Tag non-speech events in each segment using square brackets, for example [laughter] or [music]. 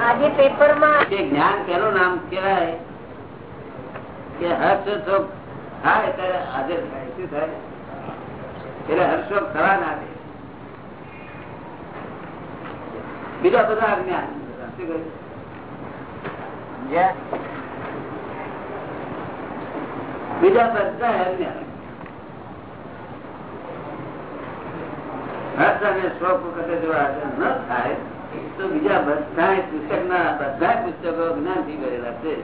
આજે પેપરમાં કે જ્ઞાન પેલું નામ કહેવાય કે હર્ષ થાય ત્યારે હાજર થાય. શું થાય? એટલે હર્ષોક થવા ના દે. બીજા બધા શું કહ્યું? બીજા બધા અજ્ઞાન હર્ષ અને શોખ વખતે જો આચરણ ન થાય, તો બીજા બધા પુસ્તક ના બધા પુસ્તકો જ્ઞાનથી ભરેલા છે.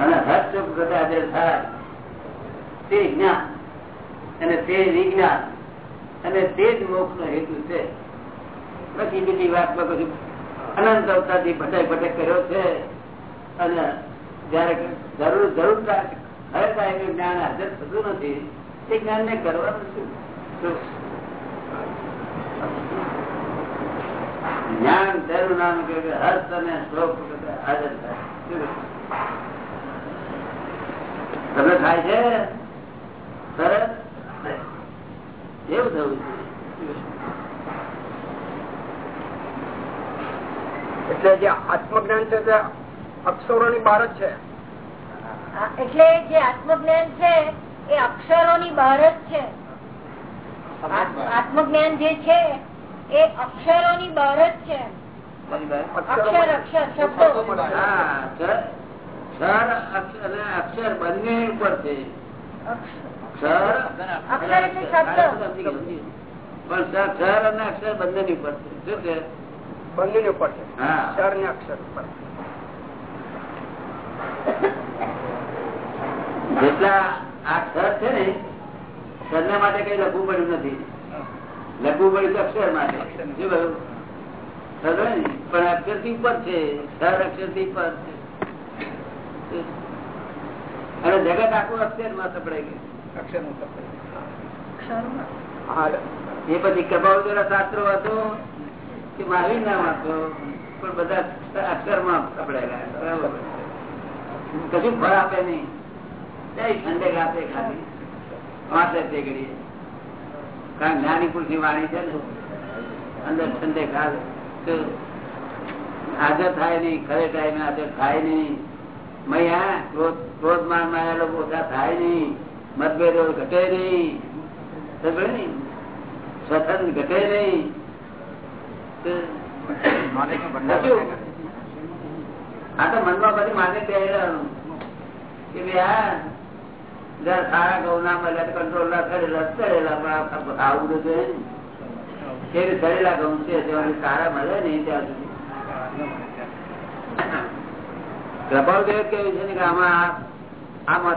અને શોક વખતે આજે થાય. તે જ્ઞાન અને તે વિજ્ઞાન અને તે જ મોક્ષ નો હેતુ છે. પછી બીજી વાતમાં પછી અનંત અવતારથી ભટક ભટક કર્યો છે. અને જયારે જરૂર જરૂર હર એનું જ્ઞાન હાજર થતું નથી. તે જ્ઞાન ને કરવાનું શું? જ્ઞાન તેનું નામ કે હર્ષ અને શ્લોક હાજર થાય. તમે થાય છે? સરસ? એવું થવું એટલે જે આત્મજ્ઞાન છે તે અક્ષરોની બહાર જ છે. એટલે જે આત્મજ્ઞાન છે એ અક્ષરોની બહાર જ છે. આત્મજ્ઞાન જે છે એ અક્ષરોની બહાર જ છે. અક્ષર અક્ષર શબ્દો. અક્ષર બંને ઉપર છે. ક્ષર અક્ષર એટલે શબ્દ. પણ ક્ષર અને અક્ષર બંને ની ઉપર છે. શું છે? બંને ઉપર છે. હા. અક્ષર ને અક્ષર ઉપર. જેટલા આ ક્ષર છે ને ક્ષર માટે કઈ લખવું પડ્યું નથી. લખવું પડ્યું અક્ષર માટે. શું કહ્યું? પણ અક્ષરથી ઉપર છે. ક્ષર અક્ષરથી ઉપર છે. અને જગત આખું અક્ષરમાં સપડાઈ ગયું. અક્ષર હા. એ પછી જેવા શાસ્ત્રો હતો કે મહાવીર ના વાંચો પણ બધા અક્ષરમાં સપડાયેલા. બરાબર. કશું ફળ આપે નહીં. ઠંડક આપે ખાલી. વાંચે તે ઘડીએ કારણ જ્ઞાની પુરુષની વાણી છે ને અંદર ઠંડક હાજર થાય નહીં ખરે ટાઈમે હાજર થાય નહીં. મૈયા ક્રોધ ક્રોધ માન માયા લોકો ઓછા થાય નહીં. મતભેદો ઘટે નહીં. સમજે? સ્વતંત્ર ઘટે નહીં. આ તો મનમાં બધી માને પહેરેલું કે ભાઈ આ સારા ઘઉં ના મળે તો કંટ્રોલ ઘઉં છે તેમાંથી સારા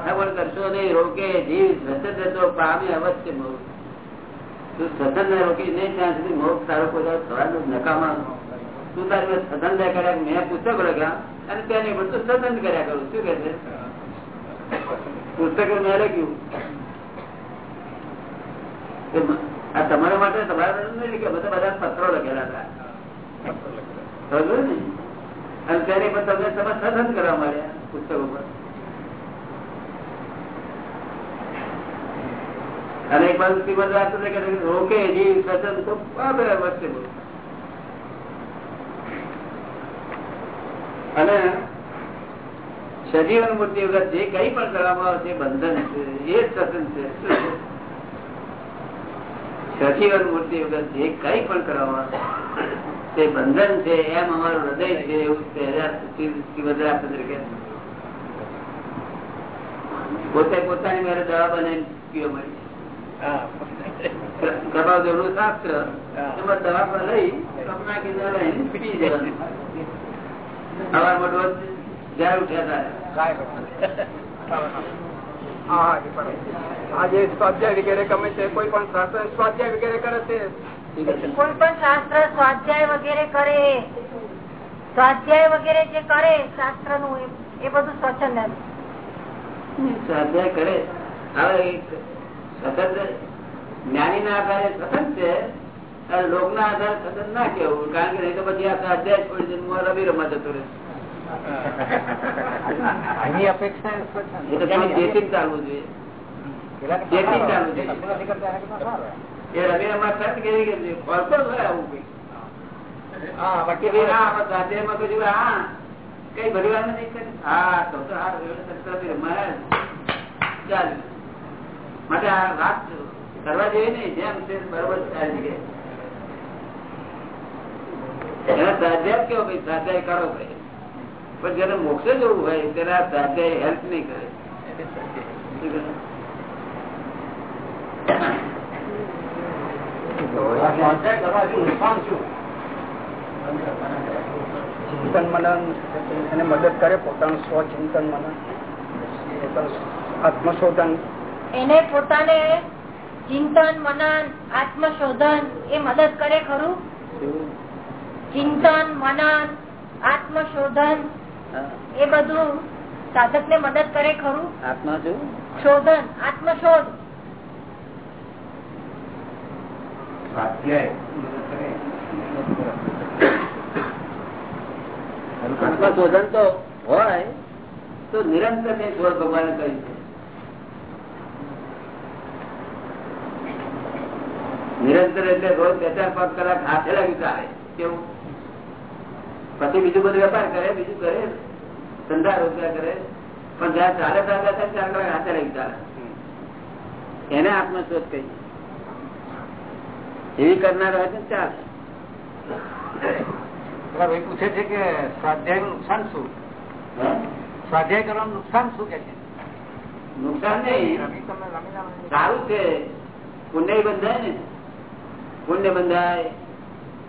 કેવું કરશો નહીં, રોકે, જીવ સતત રહેતો પામે અવશ્ય મોગ તું સતન ને રોકી નહીં, ત્યાં સુધી મોગ તારો કોઈ દાડો નકામા. તું તારી સતન કર્યા, મેં પુસ્તક લખ્યા, અને ત્યાં પણ તું સતન કર્યા કરું. શું કે છે? પુસ્તક મેં લખ્યું. આ તમારા માટે તમારા નહીં લખ્યા, બધા બધા પત્રો લખેલા હતા. અને તેની પર તમને તમે સતન કરવા મળ્યા પુસ્તકો પર. અને એક બાજુ શ્રીમદ રાત્રે કે રોકે જીવ સતન તો બરાબર વચ્ચે. અને સજીવન મૂર્તિ વગર જે કઈ પણ કરવામાં આવે છે બંધન છે એ જ સતન છે? સજીવન મૂર્તિ વગર જે કઈ પણ કરવામાં તે બંધન છે એમ અમારું હૃદય છે એવું પહેલા તરીકે પોતે પોતાની મારે દવા બનાવીને પીવા મળી પ્રભાવદેવનું શાસ્ત્ર એમાં દવા પર લઈ નાખી દવા લઈને પીટી જવાનું. સવાર મોટો જયારે ઉઠ્યા હતા સ્વાધ્યાય વગેરે ગમે છે કોઈ પણ શાસ્ત્ર સ્વાધ્યાય વગેરે કરે છે? કોઈ પણ શાસ્ત્ર સ્વાધ્યાય વગેરે કરે. સ્વાધ્યાય વગેરે જે કરે શાસ્ત્રનું એ બધું સ્વચ્છંદ. સ્વાધ્યાય કરે. હવે એક સ્વતંત્ર જ્ઞાની ના આધારે સ્વતંત્ર છે લોક ના આધારે સ્વતંત્ર ના કેવું કારણ કે નહીં તો પછી આ સ્વાધ્યાય છોડી રમત મોં રમી રમવા રહે એની અપેક્ષા એ તો તમે જેથી ચાલવું જોઈએ. ચેતી ચાલુ છે એ રવિ અમાર સર્ચ કેવી કે છે હોય આવું કઈ કે ભાઈ હા આમાં સ્વાધ્યાયમાં તો જોયું, હા કઈ ભરવાનું નથી કર્યું. હા તો તો હા મહારાજ ચાલ. માટે આ વાત કરવા જેવી નહીં જેમ તે બરોબર ચાલી ગઈ. એના સ્વાધ્યાય કેવો ભાઈ? સ્વાધ્યાય કરો ભાઈ. પણ જયારે મોક્ષે જવું હોય તેના સ્વાધ્યાય હેલ્પ નહીં કરે. ચિંતન મનન એને મદદ કરે પોતાનું સ્વચિંતન મનન આત્મશોધન. એને પોતાને ચિંતન મનન આત્મશોધન એ મદદ કરે ખરું? ચિંતન મનન આત્મશોધન એ બધું સાધક ને મદદ કરે ખરું? આત્મા શું? શોધન આત્મશોધ. આત્મશોધન તો હોય તો નિરંતર ને શોધ ભગવાને કહ્યું છે. નિરંતર એટલે રોજ બે ચાર પાંચ કલાક હાથે લાગી ચાલે કેવું? પછી બીજું બધું વેપાર કરે બીજું કરે. ધંધા રોજગાર કરે. પણ જયારે ચાલે ચાલે ચાર કલાક હાથે રહી ચાલે. એને આત્મશોધ કહી. એવી કરનાર હોય તો ચાલે. પૂછે છે કે સ્વાધ્યાયનું નુકસાન શું? સ્વાધ્યાય કરવાનું નુકસાન શું કે છે? નુકસાન નહીં? સારું છે. પુણ્ય બંધાય ને. પુણ્ય બંધાય.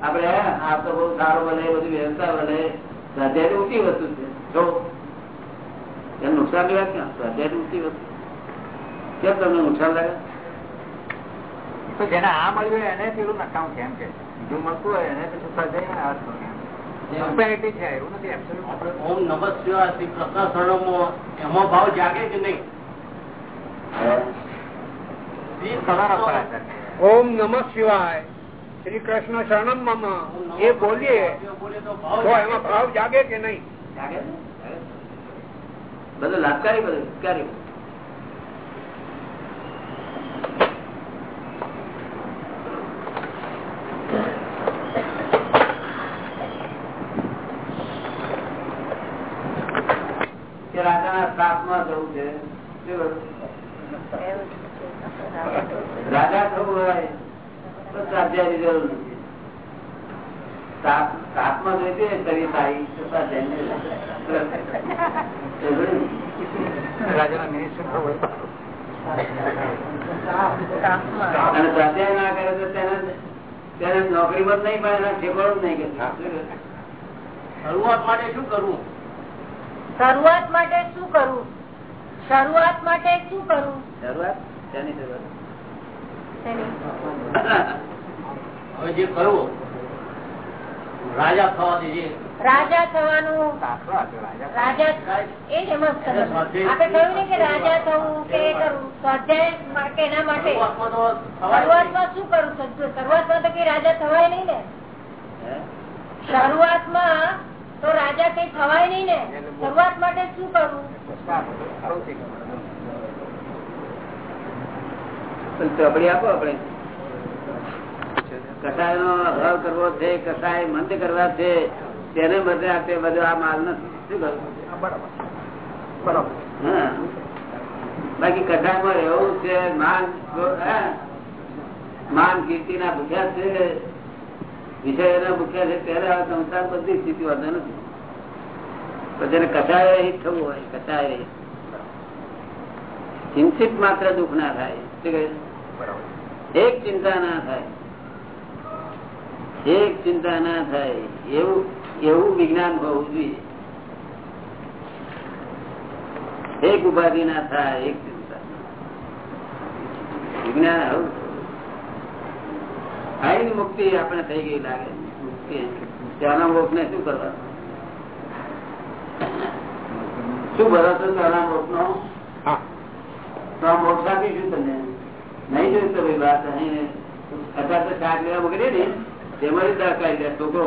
આપડે આ તો બહુ સારો બને બધું વ્યવસ્થા બને સ્વાધ્યાય ઊંચી વસ્તુ છે. જો એનું નુકસાન લેવા ક્યાં સ્વાધ્યાય ઊંચી વસ્તુ કેમ તમને નુકસાન લાગે? તો જેને આ મળ્યું એને પેલું નકામ કેમ કે? બીજું મળતું હોય એને પછી સ્વાધ્યાય ઓમ નમઃ શિવાય શ્રી કૃષ્ણ શરણમાં એમાં. ભાવ જાગે કે નહીં. ઓમ નમઃ શિવાય. શ્રી કૃષ્ણ શરણમ મમ. એ બોલીએ તો તો ભાવ એમાં ભાવ જાગે કે નહીં? ને? બધું લાભકારી બધું રાજાના શ્રાપમાં જવું છે? રાજા થવું હોય તો સ્વાધ્યાયની જરૂર નથી. જોઈતી સારી રાજાના. અને સ્વાધ્યાય ના કરે તો તેને તેને નોકરી પણ નહીં પણ એના ઠેકાણું જ નહીં કે શરૂઆત માટે શું કરવું? શરૂઆત માટે શું કરવું શરૂઆત માટે શું કરવું શરૂઆત? તેની શરૂઆત? હવે જે કરવું રાજા થવા દેજે રાજા થવાનું રાજા. રાજા એ જ કહ્યું ને કે રાજા થવું કે કરવું. સ્વાધ્યાય એના માટે? શરૂઆતમાં શું કરવું? શરૂઆતમાં તો કઈ રાજા થવાય નહીં ને? શરૂઆતમાં તો રાજા કઈ થવાય નહીં ને? શરૂઆત માટે શું કરવું? ચોપડી આપો આપણે. કસાય નો અભાવ કરવો છે કસાય મંદ કરવા છે તેને બદલે આપણે બધો આ માલ નથી. શું કરું બાકી કસાયમાં રહેવું છે માન માન કીર્તિ ના ભૂખ્યા છે વિષય ના ભૂખ્યા છે ત્યારે સંસાર બધી સ્થિતિ વધે નથી. પછી કસાય રહિત થવું હોય કસાય રહિત ચિંતિત માત્ર દુઃખ ના થાય? એક ચિંતા ના થાય. એક ચિંતા ના થાય એવું એવું વિજ્ઞાન હોવું જોઈએ એક ઉપાધિ ના થાય એક ચિંતા વિજ્ઞાન આવું આઈ મુક્તિ આપણે થઈ ગઈ લાગે. મુક્તિ ત્યાંના ને શું કરવા શું ભરાશો ત્યાંના મોક્ષ નો મોક્ષ આપીશું તમને. નહીં જોયું તો ભાઈ વાત અહીં અત્યારે તો શાક લેવા વગેરે ને. તેમાં જ દાળ કાઢી દે છોકરો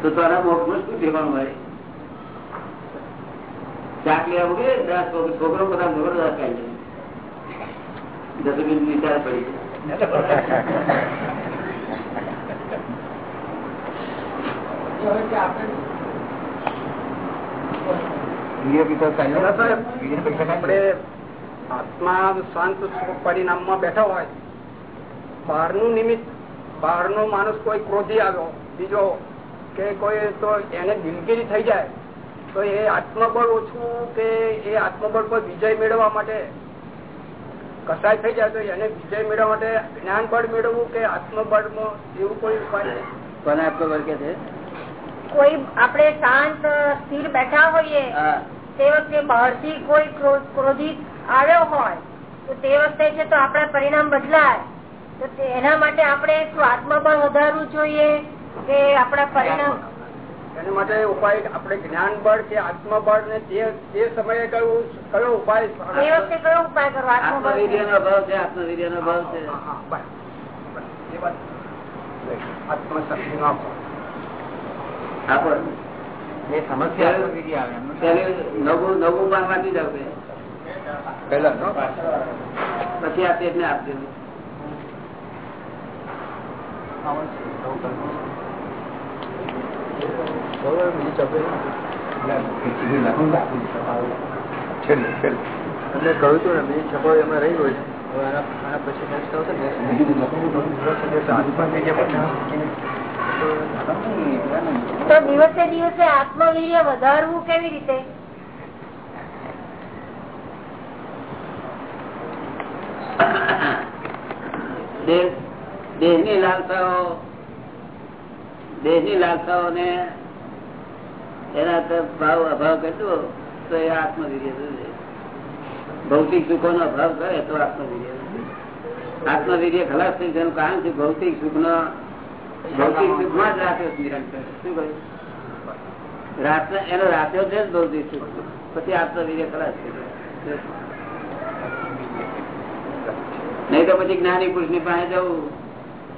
તો તારા મોક્ષ શું ઠેકાણું હોય શાક લેવા મૂકે દસ છોકરો બધા દસ ખાઈ જાય દસ મિનિટ વિચાર પડી આપણે આત્મા શાંત પરિણામમાં બેઠા હોય. બહારનું નિમિત્ત બહારનો માણસ કોઈ ક્રોધી આવ્યો બીજો કે કોઈ તો એને દિલગીરી થઈ જાય તો એ આત્મબળ ઓછું કે એ આત્મબળ પર વિજય મેળવવા માટે? કસાય થઈ જાય તો એને વિજય મેળવવા માટે જ્ઞાન બળ મેળવવું કે આત્મબળ એવું કોઈ ઉપાય છે? કોને કોઈ આપણે શાંત સ્થિર બેઠા હોઈએ તે વખતે બહારથી કોઈ ક્રો- ક્રોધિત આવ્યો હોય તો તે વખતે છે તો આપણા પરિણામ બદલાય. એના માટે આપણે શું આત્મબળ વધારવું જોઈએ કે આપણા પરિણામ એના માટે ઉપાય આપણે જ્ઞાન બળ કે આત્મબળ ને તે તે સમયે કયો કયો ઉપાય એ વખતે કયો ઉપાય કરવો આત્મવીર્ય નો ભાવ છે આત્મવીર્ય નો ભાવ છે હા, હા, બસ. બસ. એ વાત. આત્મશક્તિ નો આપો. આપો સમસ્યા નવું નવું પાન વાંચી જાવ કે પહેલા નો? પછી આ આપજો કહ્યું હતું ને બીજી છપો એમાં રહી હોય હવે આના આના પછી next આવશે ને? તો દિવસે દિવસે આત્મવીર્ય વધારવું કેવી રીતે? દેહ દેહની લાલસાઓ, દેહની લાલસાઓને એના તરફ ભાવ, અભાવ કરતો તો એ આત્મવીર્ય ભૌતિક સુખો નો અભાવ કરે તો આત્મવીર્ય. આત્મવીર્ય ખલાસ થઈ જવાનું કારણ છે ભૌતિક સુખ નો ભૌતિક સુખમાં જ રાખ્યો નિરંતર શું કહ્યું? એનો રાખ્યો છે જ ભૌતિક સુખ. પછી આત્મવીર્ય ખલાસ થઈ જાય. નહીં તો પછી જ્ઞાની પુરુષની પાસે જવું.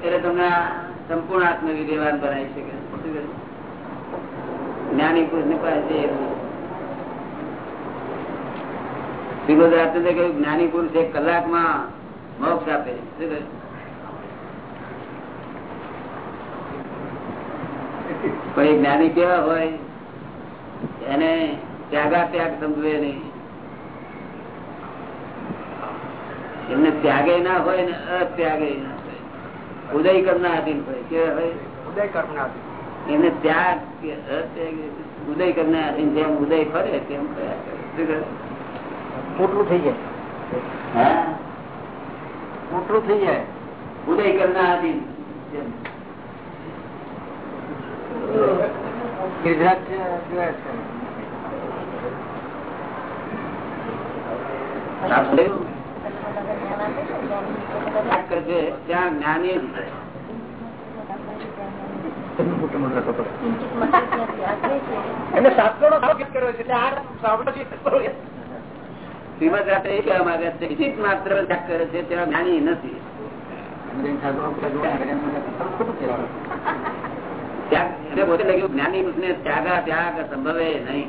એટલે તમને સંપૂર્ણ આત્મવિદ્યવાન બનાવી શકે. જ્ઞાની પુરુષની પાસે જ્ઞાની પુરુષ એક કલાકમાં મોક્ષ આપે શું જ્ઞાની કેવા હોય, એને ત્યાગા ત્યાગ સમજવે નહીં. એમને ત્યાગે ના હોય ને અત્યાગે ના. ઉદય કરના આધીન હોય ઉદય કર્મના એને અત્યાગ ઉદય કરના આધીન જેમ ઉદય ફરે તેમ? મોટલું થઈ જાય. હા? મોટલું થઈ જાય. ઉદય કરના જેમ. ગિરિરાજ જોયા છે. ત્યાં જ્ઞાની. [laughs] એને શાસ્ત્રો નો કર્યો છે એટલે આ સાંભળો છે. શ્રીમદ રાત્રે એ કહેવા માંગે છે માત્ર ત્યાગ કરે છે ત્યાં જ્ઞાની નથી. ત્યાગ પોતે લખ્યું જ્ઞાની પુરુષને ત્યાગ સંભવે નહીં.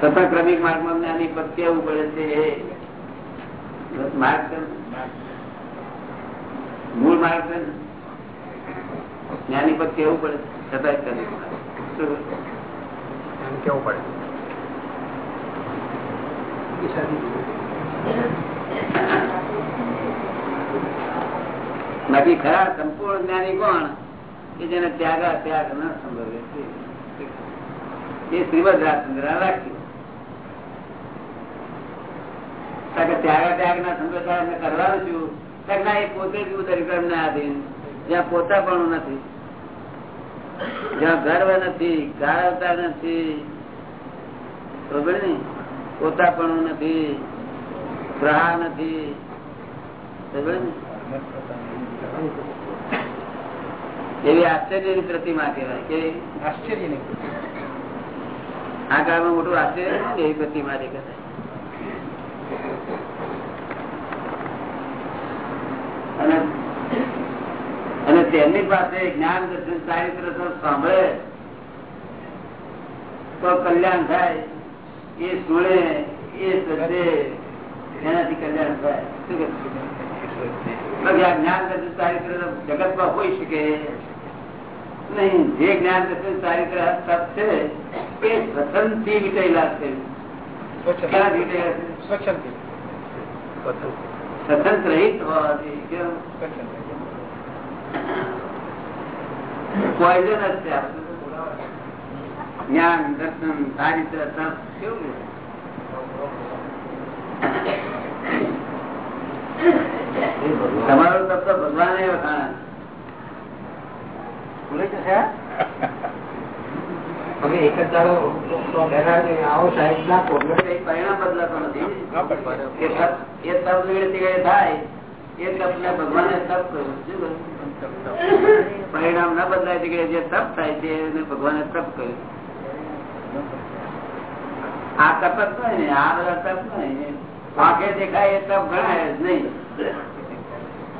છતાં ક્રમિક માર્ગમાં જ્ઞાની પદ કેવું પડે છે માર્ગ મૂળ માર્ગ છે. જ્ઞાની પદ કેવું પડે છતાં ક્રમિક માર્ગ. કેવું પડે બાકી ખરા સંપૂર્ણ જ્ઞાની કોણ કે જેને ત્યાગા ત્યાગ ન સંભવે. એ શ્રીમદ રાજચંદ્ર રાખ્યું કારણ કે ત્યાગા ત્યાગ ના સંભવતા એમને કરવાનું છું ના એ પોતે જ ઉદરક્રમ ના આધીન જ્યાં પોતા પણ નથી. જ્યાં ગર્વ નથી ગાળવતા નથી. બરોબર ને પોતાપણું નથી. નથી. બરોબર ને એવી આશ્ચર્યની પ્રતિમા કહેવાય. કે આશ્ચર્ય નહીં આ કાળમાં મોટું આશ્ચર્ય એવી પ્રતિમા દેખાય. અને તેમની પાસે જ્ઞાન દર્શન ચારિત્ર સાંભળે. તો કલ્યાણ થાય. એ સુણે એ સજે એનાથી કલ્યાણ થાય. શું? જ્ઞાન દર્શન ચારિત્ર જગતમાં હોઈ શકે. નહીં જે જ્ઞાન દર્શન ચારિત્ર છે એ સ્વતંત્રથી વિટેલા છે. ક્યાંથી વિટેલા છે? સ્વચ્છંદી સ્વતંત્ર રહિત હોવાથી કેમ? પોઈઝન જ છે. જ્ઞાન, દર્શન, ચારિત્ર, તપ, કેવું છે? તમારું તપ તો ભગવાને વખાણ ભૂલી જશે હવે એક જ દાડો આવો સાહેબ ના પરિણામ બદલાતો નથી. એ તપ નિવૃત્તિ થાય એ તપ ને ભગવાને તપ કર્યું. પરિણામ ના બદલાય છે જે તપ થાય છે એને ભગવાને તપ કર્યું. આ તપ જ નહીં ને આ બધા તપ નહીં વાંકે દેખાય એ તપ ગણાય જ નહીં.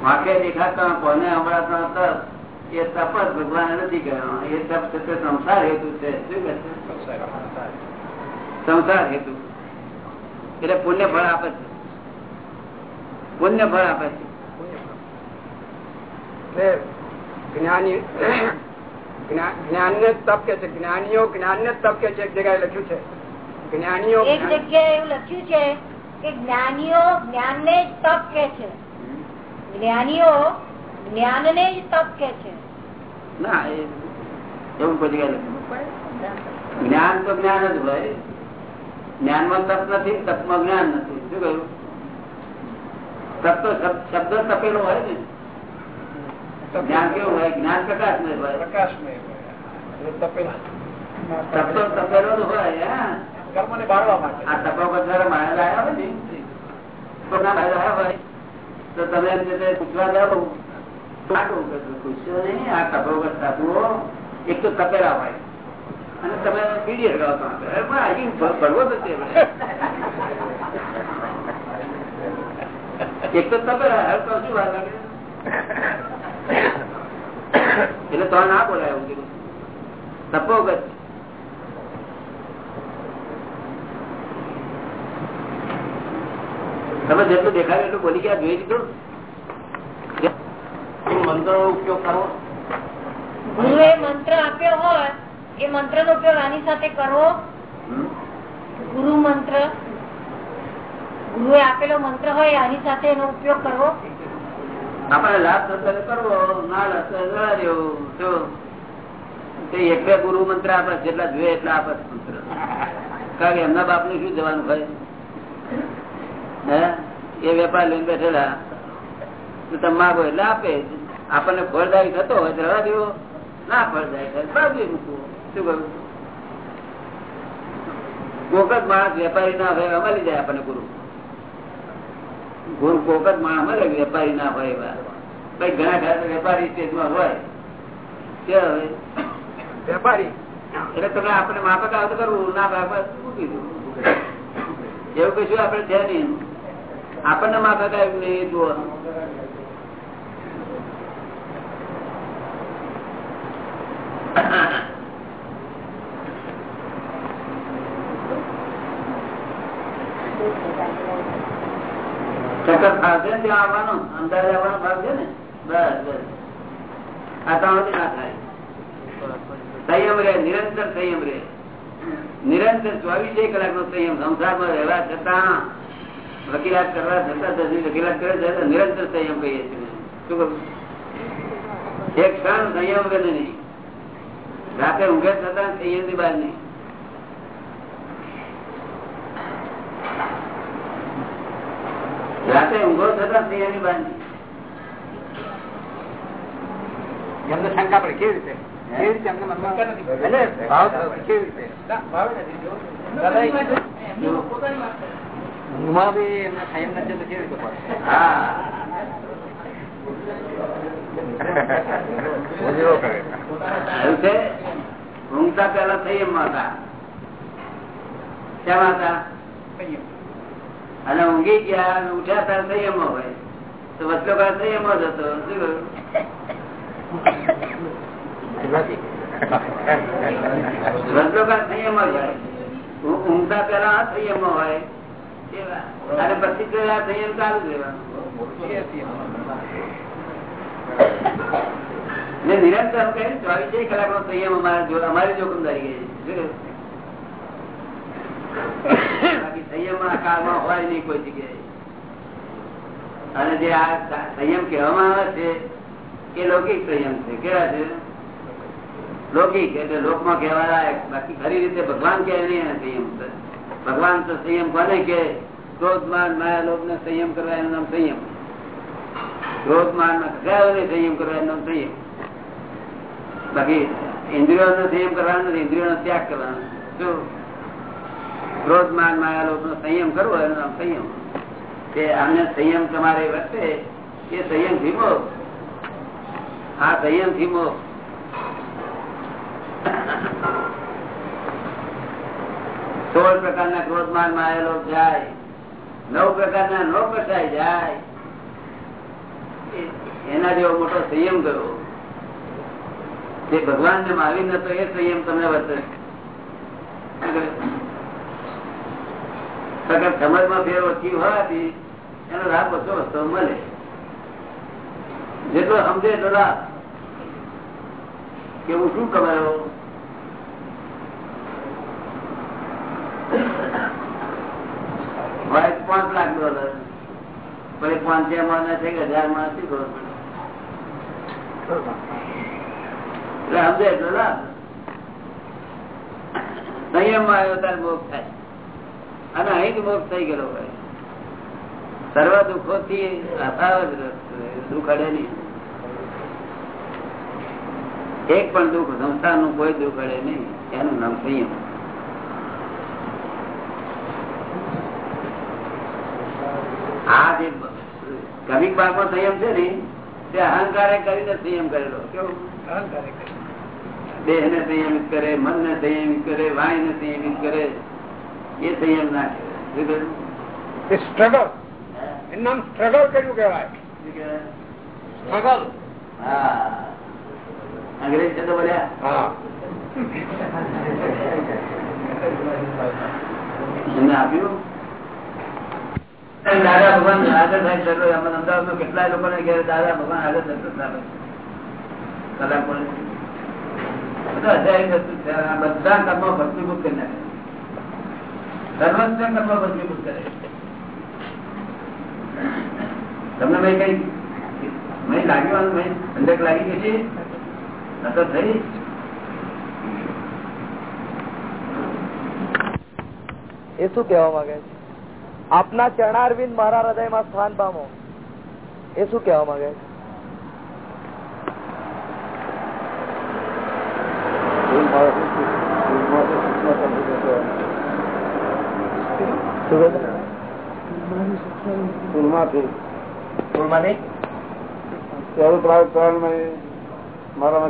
વાંકે દેખાતા કોને હમણાં તપ એ તપ જ ભગવાન નથી કર્યો. એ તપ છે તે સંસાર હેતુ છે. શું કે સંસાર હેતુ. એટલે પુણ્ય ફળ આપે છે. પુણ્ય ફળ આપે છે. જ્ઞાની જ્ઞાન ને તપ કે છે? જ્ઞાનીઓ જ્ઞાન ને તપ કે છે? એક જગ્યાએ લખ્યું છે. જ્ઞાનીઓ એક જગ્યાએ એવું લખ્યું છે કે જ્ઞાનીઓ જ્ઞાન ને તપ કે છે. જ્ઞાનીઓ જ્ઞાન ને જ તપ કે છે. ના એવું કોઈ જ્ઞાન તો જ્ઞાન જ હોય. જ્ઞાનમાં તપ નથી તપમાં જ્ઞાન નથી. શું કહ્યું? તપ તો શબ્દ તપેલો હોય ને. જ્ઞાન કેવું હોય? જ્ઞાન પ્રકાશમય હોય. પ્રકાશમય તપેલા. તપ તો તપેલો જ હોય હા. કર્મને બાળવા માટે. આ તપો બધા માયા લાયા હોય ને તો હોય તમે પૂછવા જાઓ. એક તો તપેલા હોય. અને તમે છે એક તો તપેલા શું વાત લાગે? એટલે તો ના બોલાય એવું કીધું. તપોગત તમે જેટલું દેખાય એટલું બોલી ગયા જોઈ લીધું? મંત્ર ઉપયોગ કરવો? ગુરુએ મંત્ર આપ્યો હોય એ મંત્ર નો ઉપયોગ આની સાથે કરવો? ગુરુ મંત્ર. ગુરુએ આપેલો મંત્ર હોય આની સાથે એનો ઉપયોગ કરવો? આપણે લાભ થતો કરવો ના લાભ થતો તો જવા દેવું. જો. તે એક ગુરુ મંત્ર આપે જેટલા જોઈએ એટલા આપે મંત્ર. કારણ કે એમના બાપ શું જવાનું હોય હે? એ વેપાર લઈને બેઠેલા. તો તમે માગો એટલે આપે. આપણને ફળદાયી થતો હોય તો રવા દેવો. ના ફળદાયી થાય તો મૂકવો. શું કરું કોક જ માણસ વેપારી ના હોય અમારી જાય આપણને ગુરુ. ગુરુ કોક જ માણસ મળે વેપારી ના હોય એવા. ભાઈ ઘણા ઘણા વેપારી સ્ટેજમાં હોય. કે હવે વેપારી. એટલે તમે આપણે માફક આવતું કરવું. ના માફક મૂકી દઉં એવું કશું આપણે છે નહીં. આપણને માફક આવ્યું નહીં એ ચક્કર ખાશે ત્યાં આવવાનું? અમદાવાદ આવવાનો ભાગ ને? બસ બસ. આ ના થાય. સંયમ રે નિરંતર સંયમ કલાક નો સંયમ. સંસારમાં રહેવા છતાં, વકીલાત કરવા છતાં દસમી વકીલાત કરે છે નિરંતર સંયમ કહીએ છીએ. શું કહું? એક ક્ષણ સંયમ રહે નહીં. રાતે ઊંઘે થતા સંયમની બહાર નહીં. રાતે ઊંઘો થતા સંયમની બહાર નહીં. એમને શંકા પડે. કેવી રીતે? કેવી રીતે એમને મનમાં એટલે ભાવ કેવી રીતે? ના, નથી. ઊંઘમાં બી એમને સંયમ નથી તો કેવી રીતે પડશે ઊંઘતા પેલા સંયમમાં હતા શેમાં હતા અને ઊંઘી ગયા ઉઠ્યા ત્યારે સંયમમાં હોય. તો વચ્ચો કાળ સંયમમાં જ હતો. શું કહ્યું? વચ્ચો જ હોય. ઊંઘતા પેલા આ સંયમમાં હોય. અને પછી સંયમ ચાલુ રહેવાનું ને નિરંતર હું કહીશ, ચોવીસે કલાક નો સંયમ અમારા અમારી જોખમદારી બાકી સંયમ કાળમાં હોય નહીં કોઈ જગ્યાએ. અને જે આ સંયમ કહેવામાં આવે છે એ લૌકિક સંયમ છે. કેવા છે? લૌકિક એટલે લોકમાં કહેવા લાયક બાકી ખરી રીતે ભગવાન કહે નહીં સંયમ. ભગવાન તો સંયમ કોને કે ક્રોધ માન માયા લોક ને સંયમ કરવા એનું નામ સંયમ. ક્રોધ માન કયો ને સંયમ કરવા એનું નામ સંયમ. બાકી ઇન્દ્રિયો નો સંયમ કરવાનો નથી ઇન્દ્રિયો ત્યાગ કરવાનો. શું ક્રોધ માન માયા લોક નો સંયમ કરવો એનું નામ સંયમ. કે આમને સંયમ તમારે વર્તે એ સંયમ ધીમો. આ સંયમ ધીમો. સોળ પ્રકારના ક્રોધ માન માયા લોક જાય, નવ પ્રકારના નો કસાય જાય. એના જેવો મોટો સંયમ કરવો. જે ભગવાન ને માવી નતો એ સંયમ તમને વર્તે. સમજમાં ફેર ઓછી હોવાથી એનો લાભ બધો રસ્તો મળે. જેટલો સમજે એટલો લાભ. કે હું શું કમાયો? હોય પાંચ લાખ ડોલર. પછી પાંચમાં કે હજારમાં નથી ખબર પડે? એટલે સમજે એટલો લાભ આવ્યો ત્યારે મોક્ષ થાય. અને અહીં જ મોક્ષ થઈ ગયેલો ભાઈ સર્વ દુઃખો થી દુઃખ એક પણ દુઃખ સંસારનું કોઈ દુઃખ અડે નહીં. એનું નામ સંયમ. આ જે કવિક ભાગમાં સંયમ છે ને, તે અહંકારે કરીને સંયમ કરેલો. કેવું? દેહ ને સંયમિત કરે મન ને સંયમિત કરે વાણી ને સંયમિત કરે એ સંયમ ના કહેવાય. સ્ટ્રગલ એનું નામ સ્ટ્રગલ કર્યું કેવાય સ્ટ્રગલ હા. અંગ્રેજ શબ્દ બોલ્યા? હા. એમને આપ્યું? દાદા ભગવાન આગળ થાય અમદાવાદમાં કેટલાય લોકોને ઘેર દાદા ભગવાન આગળ થતું ના કલાક તમને મેં કઈ મેં લાગ્યું મેં ઠંડક લાગી ગઈ છે? અસર થઈ? એ શું કહેવા માંગે છે? આપના ચરણારવિંદ મારા હૃદયમાં સ્થાન પામો. એ શું કહેવા માંગે છે?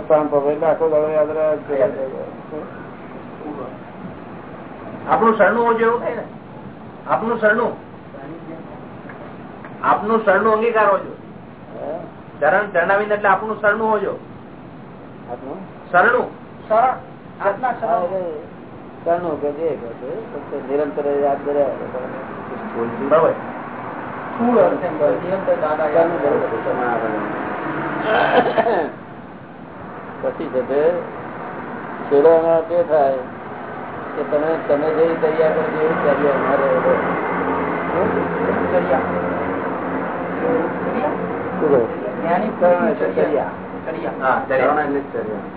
સ્થાન પર આખો દાડો યાદ આપણું સરનું હોવું થાય ને? આપનું સરનું આપનું સરનું અંગીકાર હોજો ચરણ ચરણાવીને એટલે આપનું સરનું હોજો સરનું કરણું નિરંતર યાદ કર્યા પછી છે તે તે થાય કે તમે તમે જે તૈયાર કરો એવું કરીએ અમારે.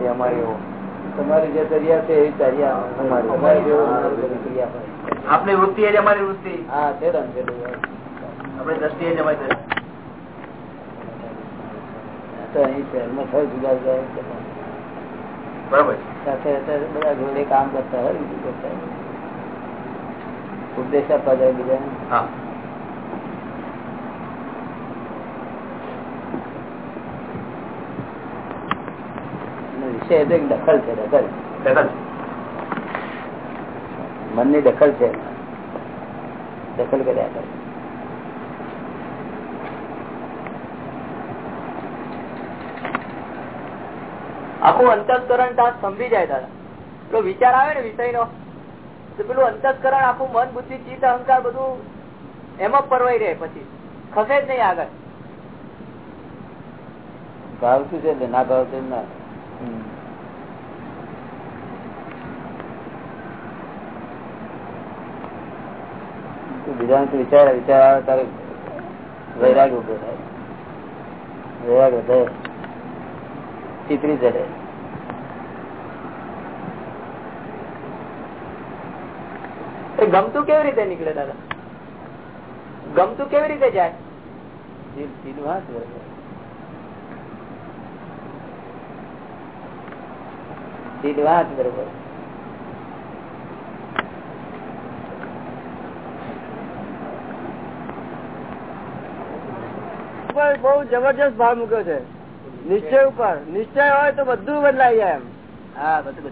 અમારી એવું. તમારી જે દરિયા છે એ દરિયા. આપની વૃત્તિ એ જ અમારી વૃત્તિ. હા છે આપણી દ્રષ્ટિ એ જ અમારી દ્રષ્ટિ. અહીં શહેરમાં થયું જુદા જુદા બરાબર. સાથે બધા જોડે કામ કરતા હોય બીજું કરતા હોય. ઉપદેશ આપવા જાય બીજા હા. વિષય એટલે દખલ છે દખલ. મનની દખલ છે. દખલ કર્યા કરે. આખું અંતસ્કરણ ત્યાં સમજી જાય દાદા. પેલો વિચાર આવે ને વિષય નો તો પેલું અંતસ્કરણ આખું મન બુદ્ધિ ચિત્ત અહંકાર બધું એમાં પરવાઈ રહે પછી. ખસે જ નહીં આગળ. ભાવતું છે ના ભાવતું ના. બીજા વિચાર વિચાર આવે તારે વૈરાગ ઊભો થાય. વૈરાગ વધે. ચીતરી ચડે એ ગમતું કેવી રીતે નીકળે દાદા? ગમતું કેવી રીતે જાય? દિલ દિલ વાંચ બરોબર. દિલ વાંચ બરોબર ઉપર બહુ જબરજસ્ત ભાવ મૂક્યો છે. નિશ્ચય ઉપર. નિશ્ચય હોય તો બધું બદલાઈ જાય એમ. હા બધું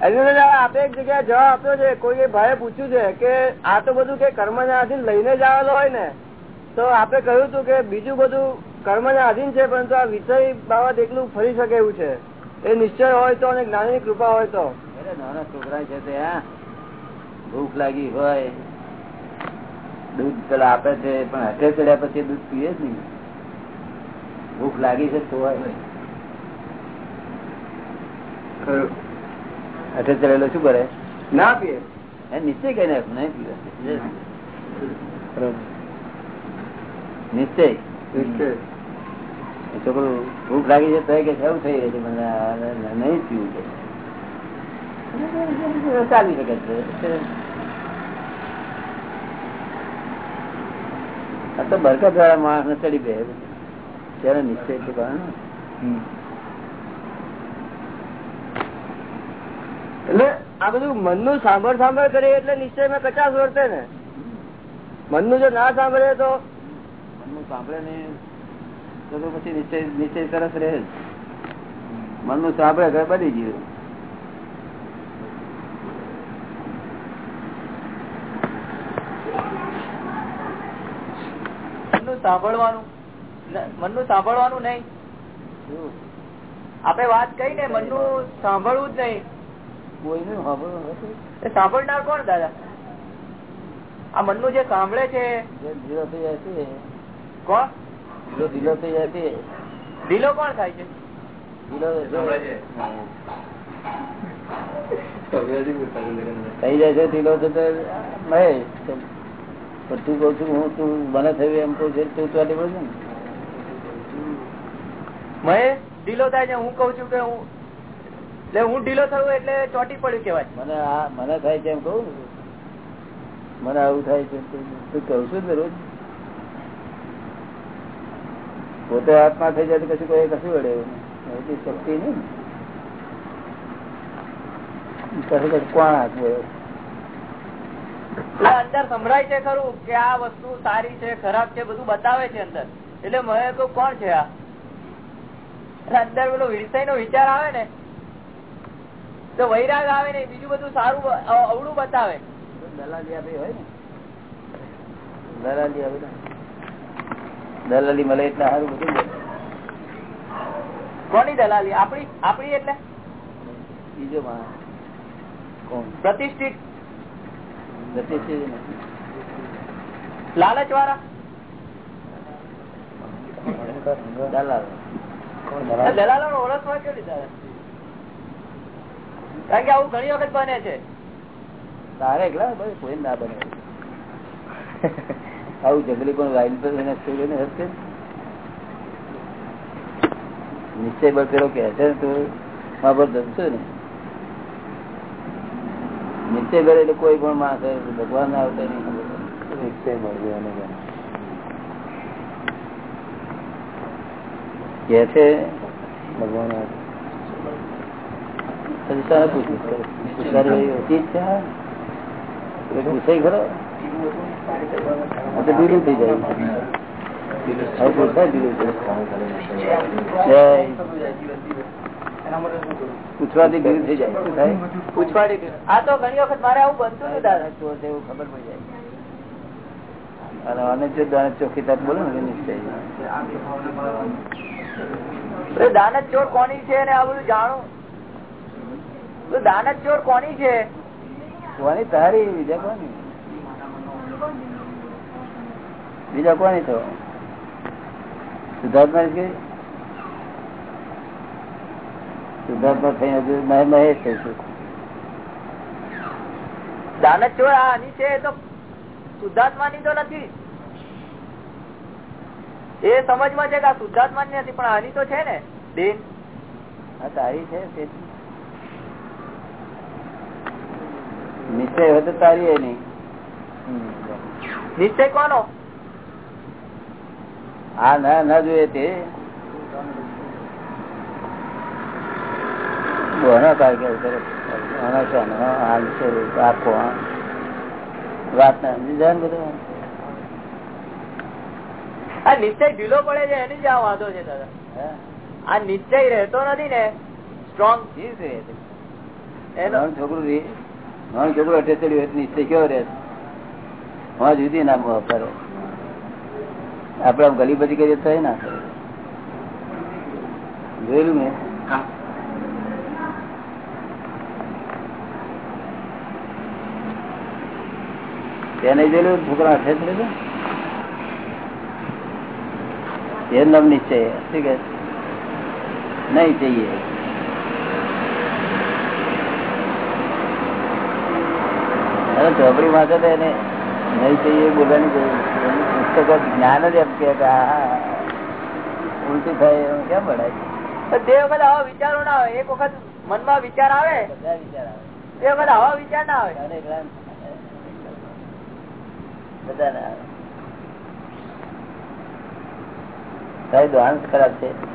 બદલાય આપે એક જગ્યાએ જવાબ આપ્યો છે. કોઈ ભાઈએ પૂછ્યું છે કે આ તો બધું કે કર્મ ના આધીન લઈને જ આવેલો હોય ને તો આપે કહ્યું હતું કે બીજું બધું કર્મ ના આધીન છે પરંતુ આ વિષય બાબત એકલું ફરી શકે એવું છે. એ નિશ્ચય હોય તો અને જ્ઞાનની કૃપા હોય તો. નાના છોકરા છે તે ભૂખ લાગી હોય. દૂધ પેલા આપે છે પણ હાથે ચડ્યા પછી દૂધ પીએ જ નહીં. ભૂખ લાગી છે તો હોય ચડેલો શું કરે? ના પીએ. એ નિશ્ચય કઈ નાખ નહીં પીવે. નિશ્ચય છોકરું ભૂખ લાગી છે તો કે એવું થઈ છે મને નહીં પીવું છે ચાલી શકે છે. આ તો બરકત વાળા માણસ ને ચડી બે ત્યારે નિશ્ચય છે એટલે આ બધું મનનું સાંભળ સાંભળ કરીએ એટલે નિશ્ચયમાં કચાશ વર્તે ને. મનનું જો ના સાંભળે તો? મનનું સાંભળે ને તો પછી નિશ્ચય નિશ્ચય સરસ રહે મન મનનું સાંભળે ઘર બની ગયું મનનું સાંભળવાનું? મનનું સાંભળવાનું નહીં. આપડે વાત કહી ને મનનું સાંભળવું જ નહીં. કોઈનું સાંભળવું નથી. સાંભળનાર કોણ દાદા? આ મનનું જે સાંભળે છે ઢીલો થઈ જાય છે. કોણ? ઢીલો થઈ જાય છે. ઢીલો કોણ થાય છે? થઈ જાય છે ઢીલો છે મહેશ પણ તું કઉ છું હું તું મને થયું એમ કઉ છું તું ચોટી પડશે ને. મહેશ ઢીલો થાય છે હું કઉ છું કે હું એટલે હું ઢીલો થયું એટલે ચોટી પડ્યું કેવાય મને આ મને થાય છે એમ કઉ મને આવું થાય છે તું કઉ છું ને રોજ પોતે હાથમાં થઈ જાય તો કશું કોઈ કશું વડે એવું શક્તિ નહીં કશું કશું કોણ હાથ અંદર સંભળાય છે ખરું કે આ વસ્તુ સારી છે ખરાબ છે બધું બતાવે છે અંદર. એટલે મને તો કોણ છે આ? અંદર પેલો વિષય નો વિચાર આવે ને તો વૈરાગ આવે ને બીજું બધું સારું અવળું બતાવે. દલાલી મળે એટલે સારું બધું કોની દલાલી? આપણી આપણી એટલે? બીજો પ્રતિષ્ઠિત. લાલચ વાળા દલાલો. ઓળખવા કેવી કારણ કે આવું ઘણી વખત બને છે. તારે એકલા કોઈ ના બને. આવું જંગલી પણ વાઇલ પર હશે? નિશ્ચય બળ પેલો કે છે તું મા પર જમશો ને? નિશ્ચય કરે એટલે કોઈ પણ માણસ ભગવાન ના આવતા નહીં નિશ્ચય મળ્યો એને કે. કે છે? ભગવાન પૂછ્યું? થઈ જાય પૂછવાથી ઢીલું થઈ જાય. શું થાય પૂછવાડી આ તો ઘણી વખત મારે આવું બનતું નથી દાદા ચોર એવું ખબર પડી જાય. અને આને જો દાને ચોખ્ખી તક બોલો ને નિશ્ચય દાનત ચોર કોની છે ને આ બધું જાણું? તો દાનત ચોર કોની છે? કોની? તારી બીજા કોની? બીજા કોની તો? સિદ્ધાર્થમાં જ થઈ હજુ મહેશ આની છે તો શુદ્ધાત્માની તો નથી. એ સમજમાં છે કે આ શુદ્ધાત્માની નથી પણ આની તો છે ને બેન. હા તારી છે નિશ્ચય હોય તો તારી નહીં. નિશ્ચય કોનો? હા ના ના જોઈએ તે બોના કાર કે સરસ આના છે આનો, આ નિશ્ચય ઢીલો પડે છે એની જ આ વાંધો છે દાદા. આ નિશ્ચય રહેતો નથી ને સ્ટ્રોંગ. એનો છોકરું રે નાનું છોકરું અઠે હોય નિશ્ચય કેવો રહે? હા જુદી ના મોહ આપડે આમ ગલી બધી કરીએ તો ના કરે. જોયેલું મેં? એને જોયેલું છોકરા હશે એ નવ નિશ્ચય ઠીક છે નહીં જઈએ અરે ચોપડી એને નહીં જઈએ બોલવાની પુસ્તકો જ્ઞાન જ એમ કે ઉલટી થાય કેમ ભણાય? તે વખત આવા વિચારો ના આવે. એક વખત મનમાં વિચાર આવે. બધા વિચાર આવે. તે વખત આવા વિચાર ના આવે. અને બધા ના આવે. તારી દોહાણ ખરાબ છે.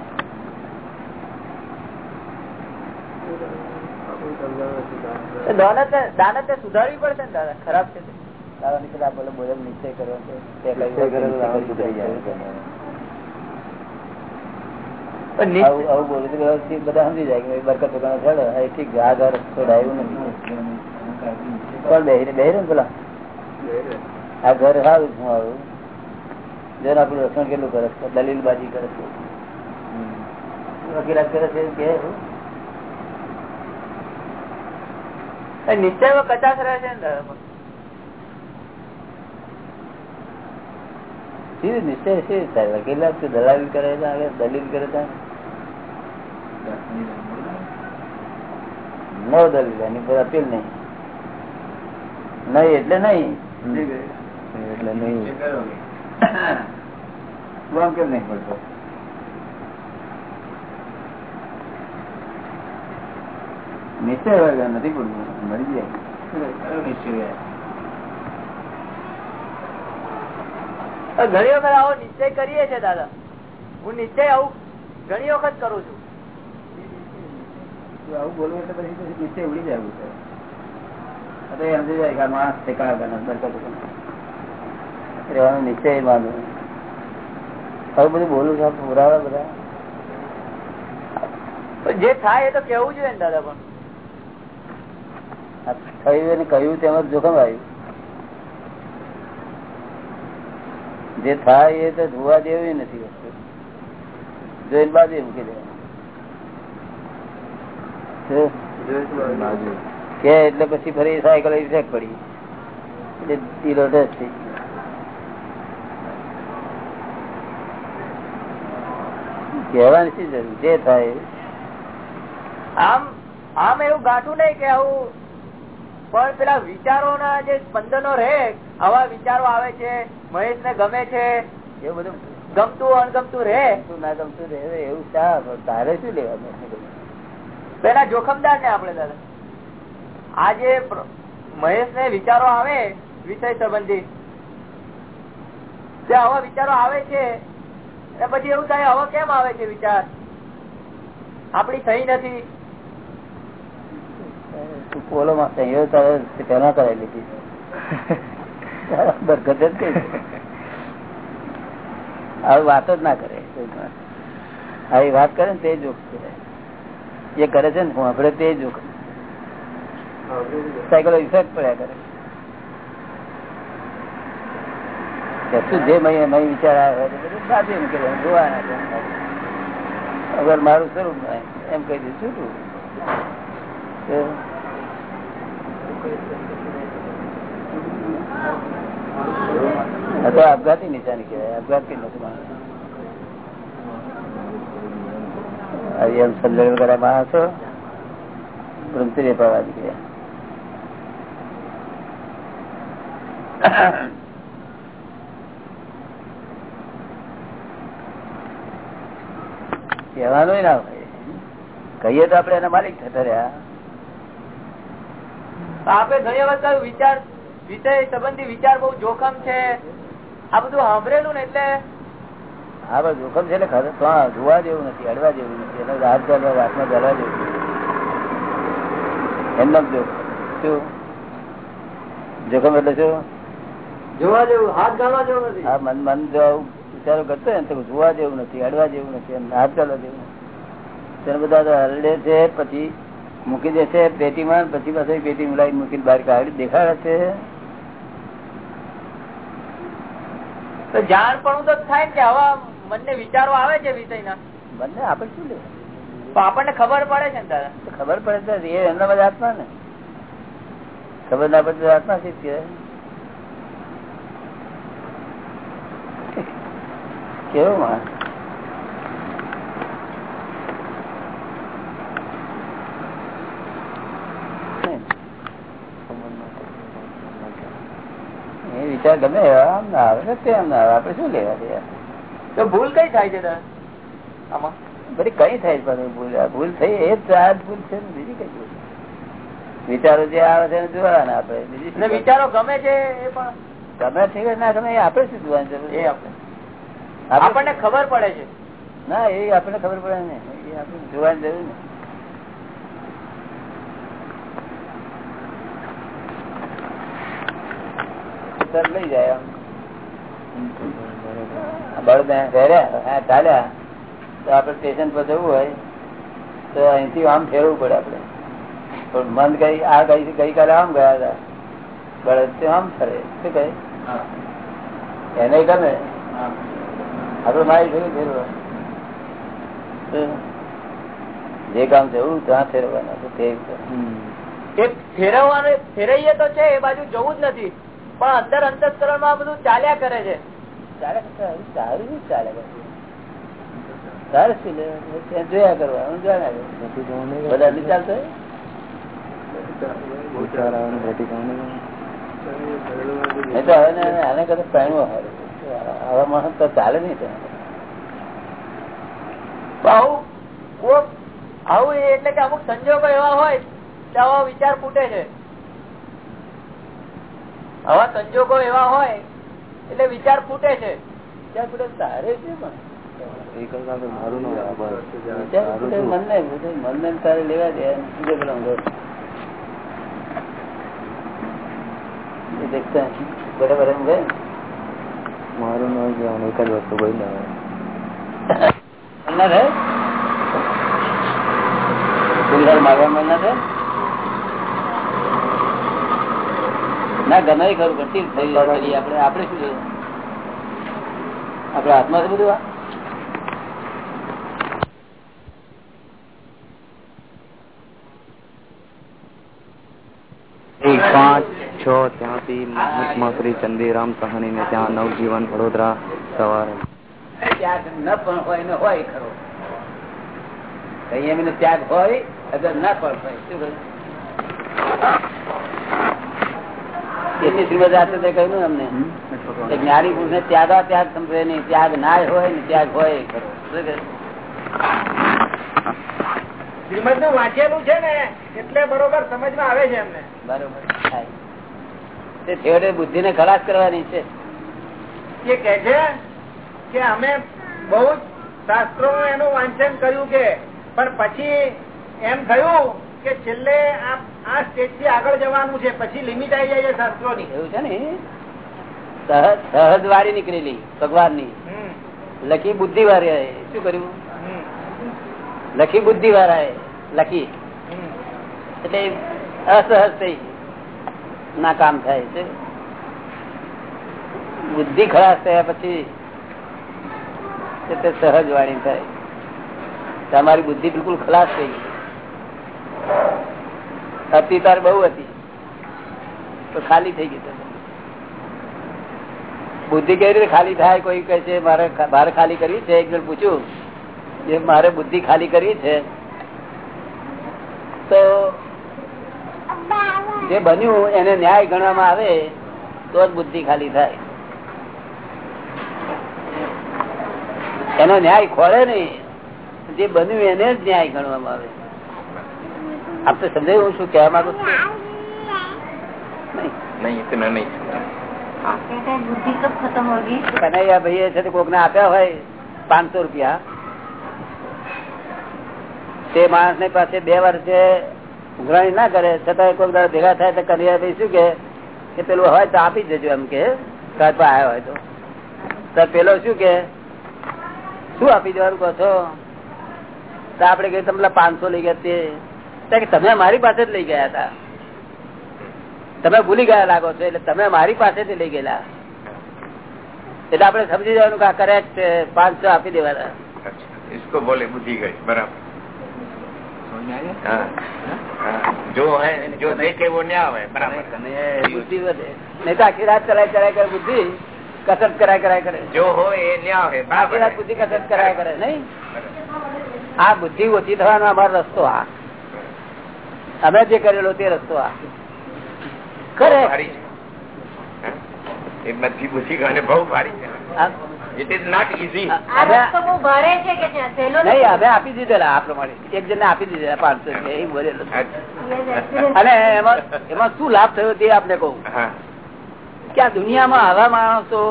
દાનત દાનત સુધારવી પડશે ને દાદા? ખરાબ છે તે. તારા નીકળે બોલે બોલે નિશ્ચય કરવો છે તે કઈ નિશ્ચય સુધરી જાય. પણ નિશ્ચય- આવું આવું બોલું તો વ્યવસ્થિત બધા સમજી જાય કે ભાઈ બરકત દુકાન છોડે એ ઠીક છે, આ ઘર છોડાયું નથી. કોણ બેહી બેહી ને પેલા? આ ઘર સારું છું મારું જેને આપણું રક્ષણ કેટલું કરે છે? દલીલબાજી કરે છે. વકીલાત કરે છે કે એ નિશ્ચયમાં કચાશ રહે છે ને નિશ્ચય છે થાય? વકીલાત કે દલાલી કરે છે દલીલ કરે છે? નો દલીલ એની પર અપીલ નહીં. નહીં એટલે નહીં. એટલે નહીં. [coughs] આમ કેમ નહીં પડતો નિશ્ચય વગર નથી પડતું મળી જાય. ઘણી વખત આવો નિશ્ચય કરીએ છે દાદા. હું નિશ્ચય આવું ઘણી વખત કરું છું. આવું બોલવું એટલે પછી નિશ્ચય ઉડી જાય છે. તો એ સમજી જાય કે માણસ ઠેકાણા બરકત રહેવાનો નિશ્ચય માનવું હવે બધું બોલું છું પુરાવા બધા. જે થાય એ તો કેવું જોઈએ ને દાદા પણ. થયું એને કહ્યું તેમાં જોખમ આવ્યું. જે થાય એ તો ધોવા જેવી નથી વસ્તુ. જોઈને બાજુ મૂકી દેવા કે એટલે પછી ફરી સાયકલ ઇફેક્ટ પડી. એટલે ઢીલો ઢસ થઈ ગયો. કહેવાની શી જરૂર? જે થાય આમ આમ એવું ગાંઠું નહીં કે આવું પણ પેલા વિચારો ના જે સ્પંદનો રહે આવા વિચારો આવે છે મહેશ ને ગમે છે એવું બધું ગમતું અણગમતું રહે. શું ના ગમતું રહે એવું શા? તારે શું લેવાનું પેલા જોખમદાર ને આપડે દાદા. આજે મહેશ ને વિચારો આવે વિષય સંબંધિત. જે આવા વિચારો આવે છે પછી એવું થાય, હવે કેમ આવે છે વિચાર? આપડી થઈ નથી. બોલો માં કરાવી લીધી. બરકત જ કઈ આવી વાતો જ ના કરે. આવી વાત કરે ને તે છે. જે કરે છે ને આપડે તે જોખ સાયકલો ઇફેક્ટ પડ્યા કરે. કશું જે મય મય વિચાર આવે તો સાચી મૂકે જોવાના અગર મારું સ્વરૂપ એમ કહી દઉં છૂટું તો આપઘાતી નિશાની કહેવાય આપઘાતી નથી એમ સંજય વગેરે માણસો ભ્રમતી વેપારવાદી કહેવાય. કહેવાનું ના હોય. કહીએ તો આપડે એના માલિક થતા રહ્યા. આપે ઘણી વખત વિચાર વિષય સંબંધી વિચાર બહુ જોખમ છે. આ બધું સાંભળેલું ને એટલે હા બસ જોખમ છે એટલે જોવા જેવું નથી અડવા જેવું નથી. એનો હાથ ચાલવા હાથમાં ચાલવા જેવું એમનો જોખમ શું? જોખમ એટલે શું? જોવા જેવું હાથ ગાળવા જેવું નથી. હા મન મન જો વિચારો કરતો ને તો જોવા જેવું નથી અડવા જેવું નથી હાથ ચાલવા જેવું નથી. બધા હરડે છે પછી મૂકી દેશે પેટીમાં પછી પાછળ પેટી મિલાવી મૂકીને બહાર કાઢી દેખાડે છે. જાણ પણ તો થાય કે આવા મનને વિચારો આવે છે વિષયના. બંને આપણે શું લે આપણને ખબર પડે છે ને દાદા ખબર પડે છે એ એમના બધા આત્મા ને. ખબર ના પડે આત્મા શીખ કહેવાય? કેવો માણસ વિચાર ગમે આમ ના આવે ને તેમ ના આવે. આપડે શું લેવા દે તો ભૂલ કઈ થાય છે આમાં? બધી કઈ થાય પણ ભૂલ. ભૂલ થઈ એ જ ભૂલ છે બીજી કઈ ભૂલ? વિચારો જે આવે છે જોવાના આપડે બીજી વિચારો ગમે છે એ પણ? ગમે છે ના ગમે આપડે શું જોવાની જરૂર એ આપણે. આપણને ખબર પડે છે. ના એ આપણને ખબર પડે ને. એ આપણે જોવાની જરૂર ને. લઈ જાય ચાલ્યા. તો આપડે સ્ટેશન પર જવું હોય તો અહીંથી આમ ફેરવું પડે આપડે પણ મન કઈ આ ગઈ ગઈકાલે આમ ગયા હતા. બળદ આમ ફરે. શું કહે? એને ગમે. આપડે મારી ફેરવું ફેરવા જે કામ જવું ત્યાં ફેરવાના તો તે ફેરવવાનું ફેરવીએ તો છે એ બાજુ જવું જ નથી. પણ અંદર અંતસ્કરણમાં બધું ચાલ્યા કરે છે. ચાલે સારું સારું શું ચાલે સારું જોયા કરવાનું જોયા. બધા નહીં ચાલતો આને કરતા પહેણવું સારું. આવા માણસ તો ચાલે નહીં આવું કોક આવું એટલે કે અમુક સંજોગો એવા હોય કે આવા વિચાર ફૂટે છે. આવા સંજોગો એવા હોય એટલે વિચાર ફૂટે છે. તારે વિચાર મન મનને બધું મનને તારે લેવા દે બરાબર એમ ગયે મારું નામ જવાનું એક જ વસ્તુ કોઈ ના ના રહે કોઈ ના થાય ના ગમે એ ખરું પણ થઈ આપણે આપણે શું જોઈએ? આપડે હાથમાં છે બધું આ? પાંચ છ મહાત્મા શ્રી ચંદીરામ સહાની ને ત્યાં નવજીવન વડોદરા સવારે. ત્યાગ ન પણ હોય ને હોય ખરો. સંયમી નો ત્યાગ હોય અગર ના પણ હોય શું કહ્યું? એટલી શ્રીમદ આચાર્ય કહ્યું અમને જ્ઞાની પુરુષ ને ત્યાગા ત્યાગ સમજે નહીં ત્યાગ ના હોય ને ત્યાગ હોય ખરો? શ્રીમદનું વાંચેલું છે ને એટલે બરોબર સમજમાં આવે છે એમને. બરોબર થાય. તે છેવટે બુદ્ધિ ને ખલાસ કરવાની છે. એ કે છે કે અમે બહુ શાસ્ત્રો એનું વાંચન કર્યું કે પણ પછી એમ થયું કે છેલ્લે આ સ્ટેજથી આગળ જવાનું છે. પછી લિમિટ આવી જાય છે શાસ્ત્રો ની એવું છે ને? સહજ વારી વાળી નીકળેલી ભગવાનની લખી બુદ્ધિ વારે શું કર્યું? લખી બુદ્ધિ વાળા લખી. એટલે અસહજ થઈ ના કામ થાય છે. બુદ્ધિ ખરાશ થયા પછી સહજ વાણી થાય. તમારી બુદ્ધિ બિલકુલ ખલાસ થઈ હતી તાર બહુ હતી. તો ખાલી થઈ ગઈ બુદ્ધિ કેવી રીતે ખાલી થાય? કોઈ કહે છે, મારે બહાર ખાલી કરવી છે. એક જણ પૂછ્યું, જે મારે બુદ્ધિ ખાલી કરવી છે, તો જે બન્યું એને ન્યાય ગણવામાં આવે તો જ બુદ્ધિ ખાલી થાય. એનો ન્યાય ખોળે નહીં જે બન્યું એને જ ન્યાય ગણવામાં આવે. આપ તો સમજાયું હું શું કહેવા માંગુ છું? કનૈયા ભાઈ કોક ને આપ્યા હોય પાંચસો રૂપિયા. તે માણસની પાસે બે વર્ષે ઉઘરાણી ના કરે છતાં કોઈ બધા ભેગા થાય તો કનૈયાભાઈ શું કે પેલું હોય તો આપી દેજો એમ કે આવ્યો હોય તો. પેલો શું કે શું આપી દેવાનું કહો છો? તો આપડે કહીએ તમને પાંચસો લઈ ગયા તે. તમે મારી પાસે જ લઈ ગયા હતા. તમે ભૂલી ગયા લાગો છો એટલે તમે મારી પાસેથી લઈ ગયેલા. એટલે આપડે સમજી જવાનું કે કરેક્ટ પાંચસો આપી દેવાના. બોલે બુદ્ધિ ગઈ બરાબર. જો બુદ્ધિ કસરત કરાય કરાય કરે. જો હોય બુદ્ધિ કસરત કરાય કરે નહીં? આ બુદ્ધિ ઓછી થવાનો અમારો રસ્તો આ. અમે જે કરેલો તે રસ્તો આ. કરે એ બધી બુદ્ધિ બહુ ભારી છે. ઇટ ઇઝ નોટ ઈઝી ભારે છે કે નહીં હવે આપી દીધેલા આ પ્રમાણે. એક જણ આપી દીધેલા પાંચસો એ બોલેલો. અને એમાં એમાં શું લાભ થયો તે આપને કહું. કે આ દુનિયામાં આવા માણસો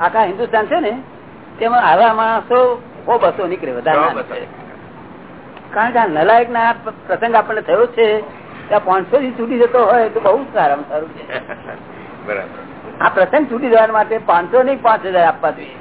આખા હિન્દુસ્તાન છે ને તેમાં આવા માણસો ઓ બસો નીકળે વધારે. કારણ કે આ નલાયક ના પ્રસંગ આપણને થયો છે ત્યાં પાંચસો થી છૂટી જતો હોય તો બહુ સારામાં સારું છે. [laughs] બરાબર. આ પ્રસંગ છૂટી જવા માટે પાંચસો નહીં પાંચ હજાર આપવા જોઈએ.